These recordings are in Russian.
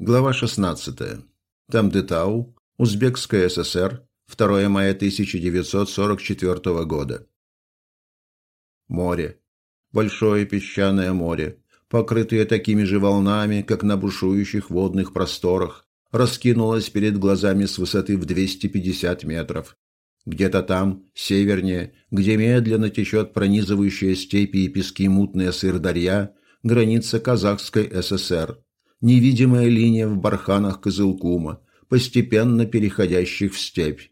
Глава 16. Тамдетау, Узбекская ССР, 2 мая 1944 года. Море. Большое песчаное море, покрытое такими же волнами, как на бушующих водных просторах, раскинулось перед глазами с высоты в 250 метров. Где-то там, севернее, где медленно течет пронизывающая степи и пески мутная сырдарья, граница Казахской ССР. Невидимая линия в барханах Кызылкума, постепенно переходящих в степь.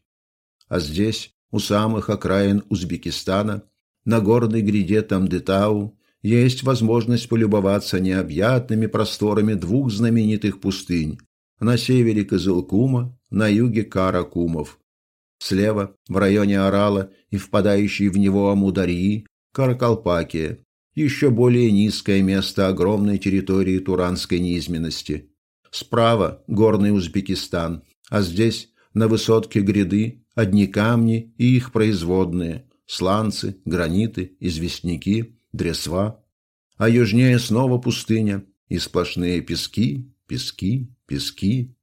А здесь, у самых окраин Узбекистана, на горной гряде Тамдетау, есть возможность полюбоваться необъятными просторами двух знаменитых пустынь на севере Кызылкума, на юге Каракумов. Слева, в районе Орала и впадающей в него Амударьи, Каракалпакия, еще более низкое место огромной территории туранской низменности. Справа – горный Узбекистан, а здесь, на высотке гряды, одни камни и их производные – сланцы, граниты, известняки, дресва. А южнее снова пустыня и сплошные пески, пески, пески.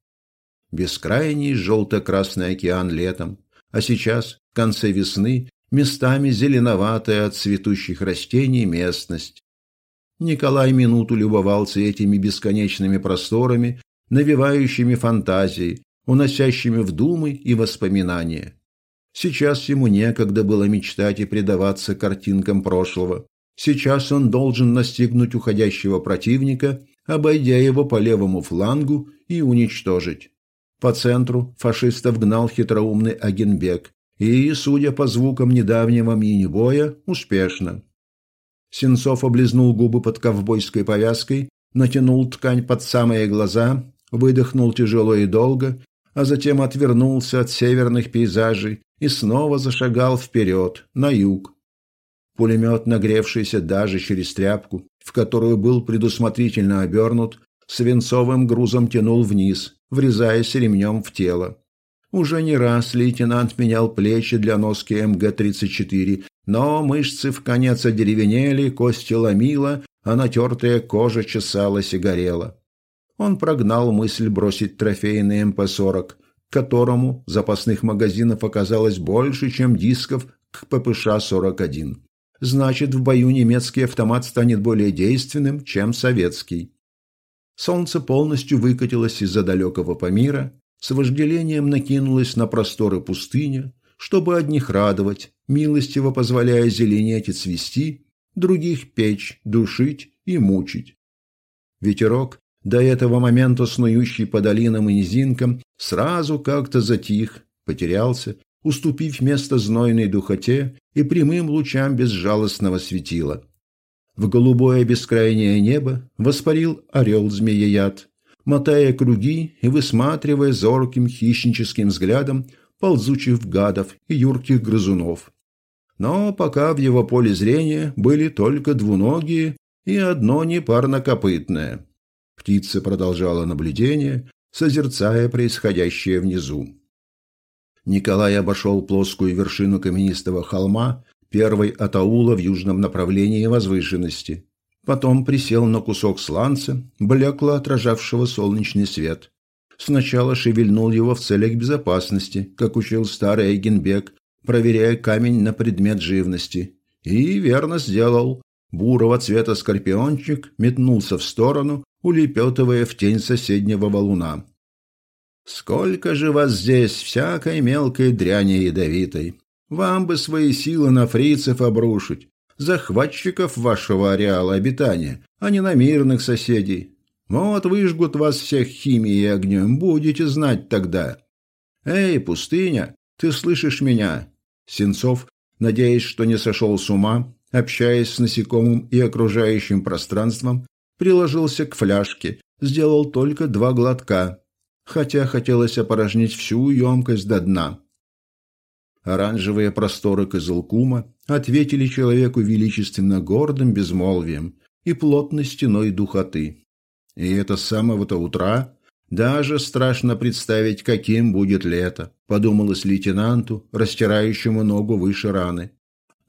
Бескрайний желто-красный океан летом, а сейчас, в конце весны, местами зеленоватая от цветущих растений местность. Николай минуту любовался этими бесконечными просторами, навевающими фантазии, уносящими в думы и воспоминания. Сейчас ему некогда было мечтать и предаваться картинкам прошлого. Сейчас он должен настигнуть уходящего противника, обойдя его по левому флангу и уничтожить. По центру фашистов гнал хитроумный Агенбек, и, судя по звукам недавнего мини-боя, успешно. Сенцов облизнул губы под ковбойской повязкой, натянул ткань под самые глаза, выдохнул тяжело и долго, а затем отвернулся от северных пейзажей и снова зашагал вперед, на юг. Пулемет, нагревшийся даже через тряпку, в которую был предусмотрительно обернут, свинцовым грузом тянул вниз, врезаясь ремнем в тело. Уже не раз лейтенант менял плечи для носки МГ-34, но мышцы в конец одеревенели, кости ломило, а натертая кожа чесалась и горела. Он прогнал мысль бросить трофейный МП-40, к которому запасных магазинов оказалось больше, чем дисков к ППШ-41. Значит, в бою немецкий автомат станет более действенным, чем советский. Солнце полностью выкатилось из-за далекого Памира, с вожделением накинулась на просторы пустыня, чтобы одних радовать, милостиво позволяя зеленеть и цвести, других печь, душить и мучить. Ветерок, до этого момента снующий по долинам и низинкам, сразу как-то затих, потерялся, уступив место знойной духоте и прямым лучам безжалостного светила. В голубое бескрайнее небо воспарил орел-змееяд, мотая круги и высматривая зорким хищническим взглядом ползучих гадов и юрких грызунов. Но пока в его поле зрения были только двуногие и одно непарнокопытное. Птица продолжала наблюдение, созерцая происходящее внизу. Николай обошел плоскую вершину каменистого холма, первой от аула в южном направлении возвышенности. Потом присел на кусок сланца, блекло отражавшего солнечный свет. Сначала шевельнул его в целях безопасности, как учил старый Эйгенбек, проверяя камень на предмет живности. И верно сделал. Бурого цвета скорпиончик метнулся в сторону, улепетывая в тень соседнего валуна. «Сколько же вас здесь всякой мелкой дряни ядовитой! Вам бы свои силы на фрицев обрушить, захватчиков вашего ареала обитания, а не на мирных соседей. Вот выжгут вас всех химией и огнем, будете знать тогда. Эй, пустыня, ты слышишь меня? Сенцов, надеясь, что не сошел с ума, общаясь с насекомым и окружающим пространством, приложился к фляжке, сделал только два глотка, хотя хотелось опорожнить всю емкость до дна. Оранжевые просторы Кызылкума ответили человеку величественно гордым безмолвием и плотной стеной духоты. И это с самого-то утра даже страшно представить, каким будет лето, подумалось лейтенанту, растирающему ногу выше раны.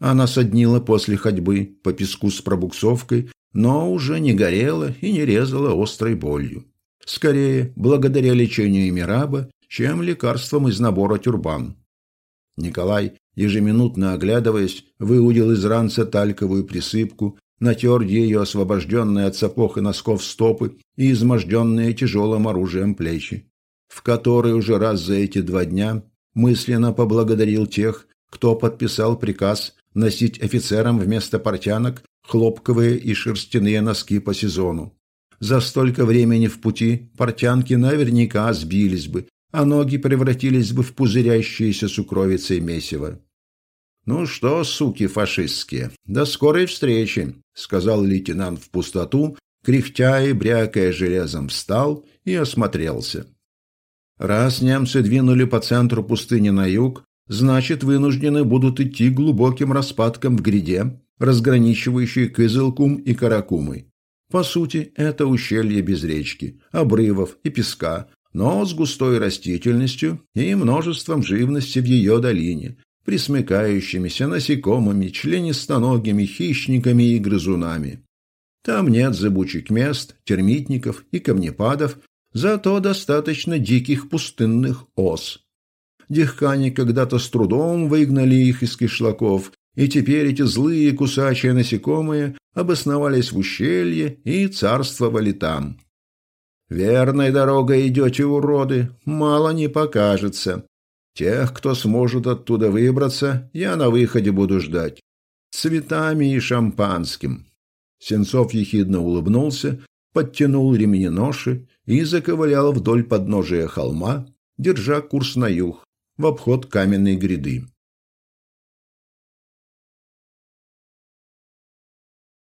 Она соднила после ходьбы по песку с пробуксовкой, но уже не горела и не резала острой болью. Скорее, благодаря лечению Мираба, чем лекарствам из набора тюрбан. Николай, ежеминутно оглядываясь, выудил из ранца тальковую присыпку, натер ее освобожденные от сапог и носков стопы и изможденные тяжелым оружием плечи, в который уже раз за эти два дня мысленно поблагодарил тех, кто подписал приказ носить офицерам вместо портянок хлопковые и шерстяные носки по сезону. За столько времени в пути портянки наверняка сбились бы, а ноги превратились бы в пузырящиеся сукровицей месиво. «Ну что, суки фашистские, до скорой встречи», — сказал лейтенант в пустоту, кряхтя и брякая железом встал и осмотрелся. Раз немцы двинули по центру пустыни на юг, значит, вынуждены будут идти глубоким распадком в гряде, разграничивающей Кызылкум и Каракумы. По сути, это ущелье без речки, обрывов и песка, но с густой растительностью и множеством живности в ее долине, присмыкающимися насекомыми, членистоногими хищниками и грызунами. Там нет зыбучих мест, термитников и камнепадов, зато достаточно диких пустынных ос. Дихкане когда-то с трудом выгнали их из кишлаков, и теперь эти злые кусачие насекомые обосновались в ущелье и царствовали там. «Верной дорогой идете, уроды, мало не покажется. Тех, кто сможет оттуда выбраться, я на выходе буду ждать. Цветами и шампанским». Сенцов ехидно улыбнулся, подтянул ремни ноши и заковылял вдоль подножия холма, держа курс на юг, в обход каменной гряды.